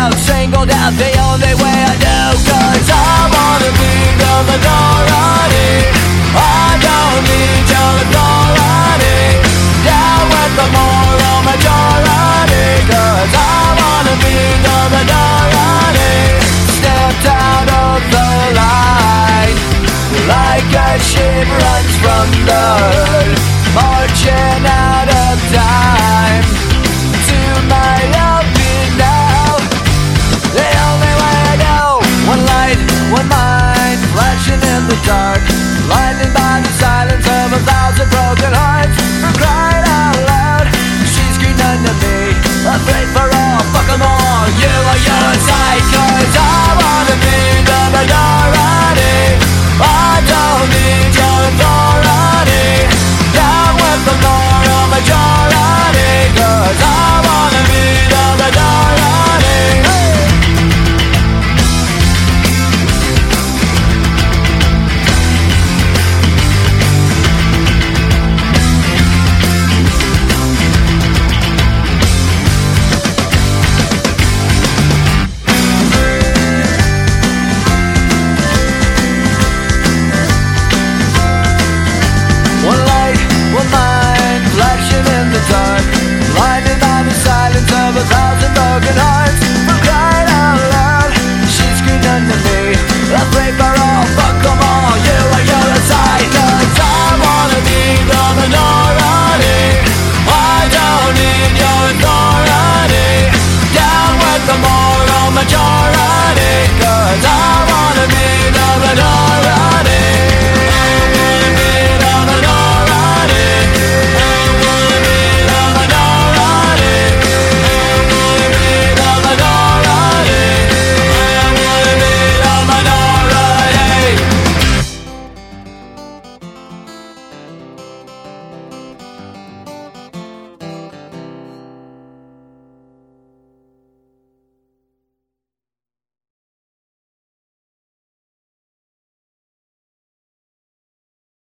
out, singled out, the only way I know Cause I wanna be the menorah